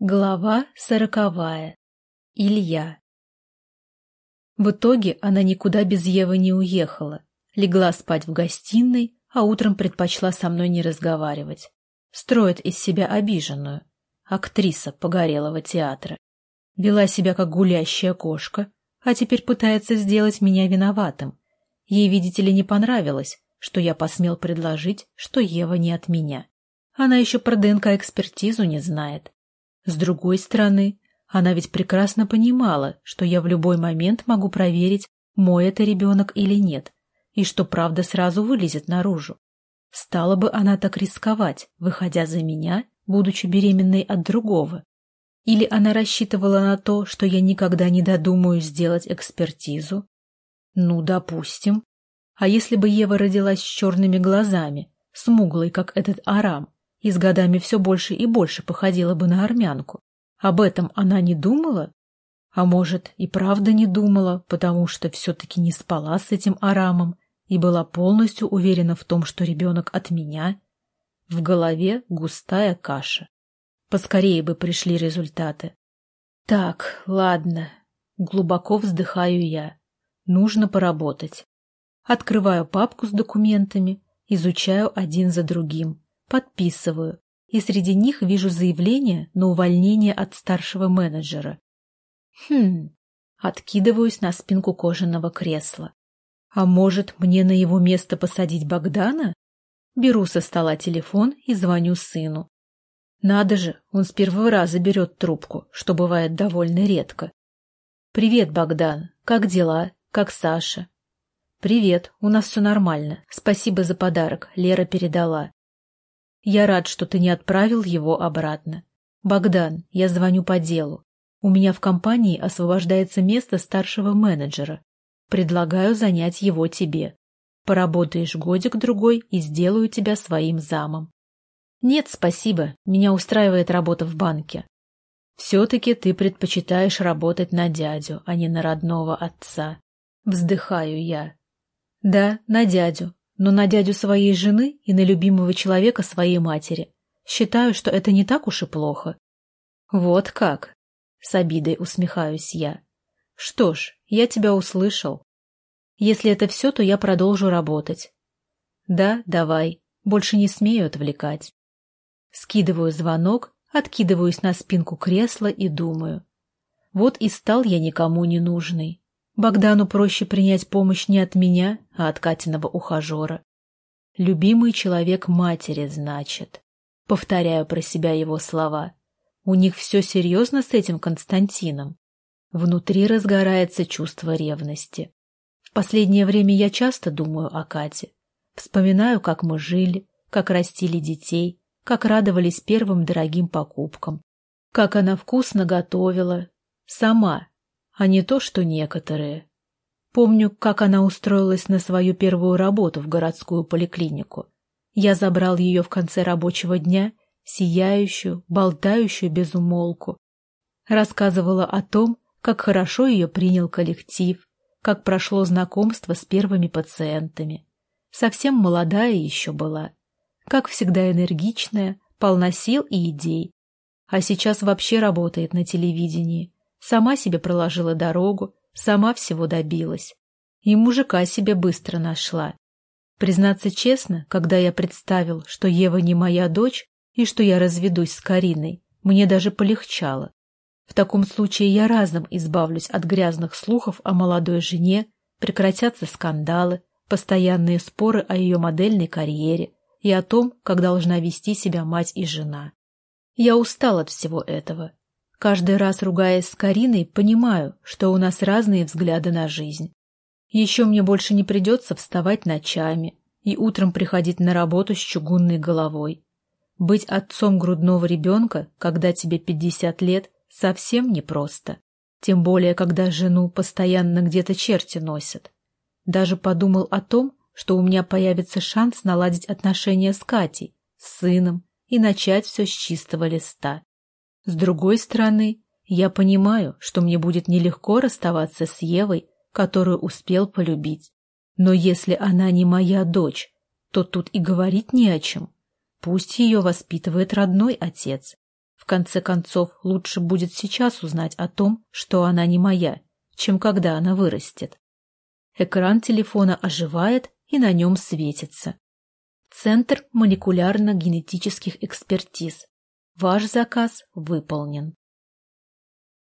Глава сороковая. Илья. В итоге она никуда без Евы не уехала. Легла спать в гостиной, а утром предпочла со мной не разговаривать. Строит из себя обиженную. Актриса погорелого театра. Вела себя как гулящая кошка, а теперь пытается сделать меня виноватым. Ей, видите ли, не понравилось, что я посмел предложить, что Ева не от меня. Она еще про ДНК-экспертизу не знает. С другой стороны, она ведь прекрасно понимала, что я в любой момент могу проверить, мой это ребенок или нет, и что правда сразу вылезет наружу. Стала бы она так рисковать, выходя за меня, будучи беременной от другого. Или она рассчитывала на то, что я никогда не додумаю сделать экспертизу? Ну, допустим. А если бы Ева родилась с черными глазами, смуглой, как этот Арам, и с годами все больше и больше походила бы на армянку. Об этом она не думала? А может, и правда не думала, потому что все-таки не спала с этим Арамом и была полностью уверена в том, что ребенок от меня? В голове густая каша. Поскорее бы пришли результаты. Так, ладно. Глубоко вздыхаю я. Нужно поработать. Открываю папку с документами, изучаю один за другим. Подписываю, и среди них вижу заявление на увольнение от старшего менеджера. Хм, откидываюсь на спинку кожаного кресла. А может, мне на его место посадить Богдана? Беру со стола телефон и звоню сыну. Надо же, он с первого раза берет трубку, что бывает довольно редко. «Привет, Богдан. Как дела? Как Саша?» «Привет, у нас все нормально. Спасибо за подарок, Лера передала. Я рад, что ты не отправил его обратно. Богдан, я звоню по делу. У меня в компании освобождается место старшего менеджера. Предлагаю занять его тебе. Поработаешь годик-другой и сделаю тебя своим замом. Нет, спасибо, меня устраивает работа в банке. Все-таки ты предпочитаешь работать на дядю, а не на родного отца. Вздыхаю я. Да, на дядю, но на дядю своей жены и на любимого человека своей матери. Считаю, что это не так уж и плохо. Вот как? С обидой усмехаюсь я. Что ж, я тебя услышал. Если это все, то я продолжу работать. Да, давай. Больше не смею отвлекать. Скидываю звонок, откидываюсь на спинку кресла и думаю. Вот и стал я никому не нужный. Богдану проще принять помощь не от меня, а от Катиного ухажера. Любимый человек матери, значит. Повторяю про себя его слова. У них все серьезно с этим Константином. Внутри разгорается чувство ревности. В последнее время я часто думаю о Кате. Вспоминаю, как мы жили, как растили детей, как радовались первым дорогим покупкам, как она вкусно готовила. Сама, а не то, что некоторые. Помню, как она устроилась на свою первую работу в городскую поликлинику. Я забрал ее в конце рабочего дня, сияющую, болтающую без умолку. Рассказывала о том, как хорошо ее принял коллектив, как прошло знакомство с первыми пациентами. Совсем молодая еще была. Как всегда энергичная, полна сил и идей. А сейчас вообще работает на телевидении. Сама себе проложила дорогу, сама всего добилась. И мужика себе быстро нашла. Признаться честно, когда я представил, что Ева не моя дочь и что я разведусь с Кариной, мне даже полегчало. В таком случае я разом избавлюсь от грязных слухов о молодой жене, прекратятся скандалы, постоянные споры о ее модельной карьере и о том, как должна вести себя мать и жена. Я устал от всего этого Каждый раз, ругаясь с Кариной, понимаю, что у нас разные взгляды на жизнь. Еще мне больше не придется вставать ночами и утром приходить на работу с чугунной головой. Быть отцом грудного ребенка, когда тебе 50 лет, совсем непросто. Тем более, когда жену постоянно где-то черти носят. Даже подумал о том, что у меня появится шанс наладить отношения с Катей, с сыном и начать все с чистого листа. С другой стороны, я понимаю, что мне будет нелегко расставаться с Евой, которую успел полюбить. Но если она не моя дочь, то тут и говорить не о чем. Пусть ее воспитывает родной отец. В конце концов, лучше будет сейчас узнать о том, что она не моя, чем когда она вырастет. Экран телефона оживает и на нем светится. Центр молекулярно-генетических экспертиз. Ваш заказ выполнен.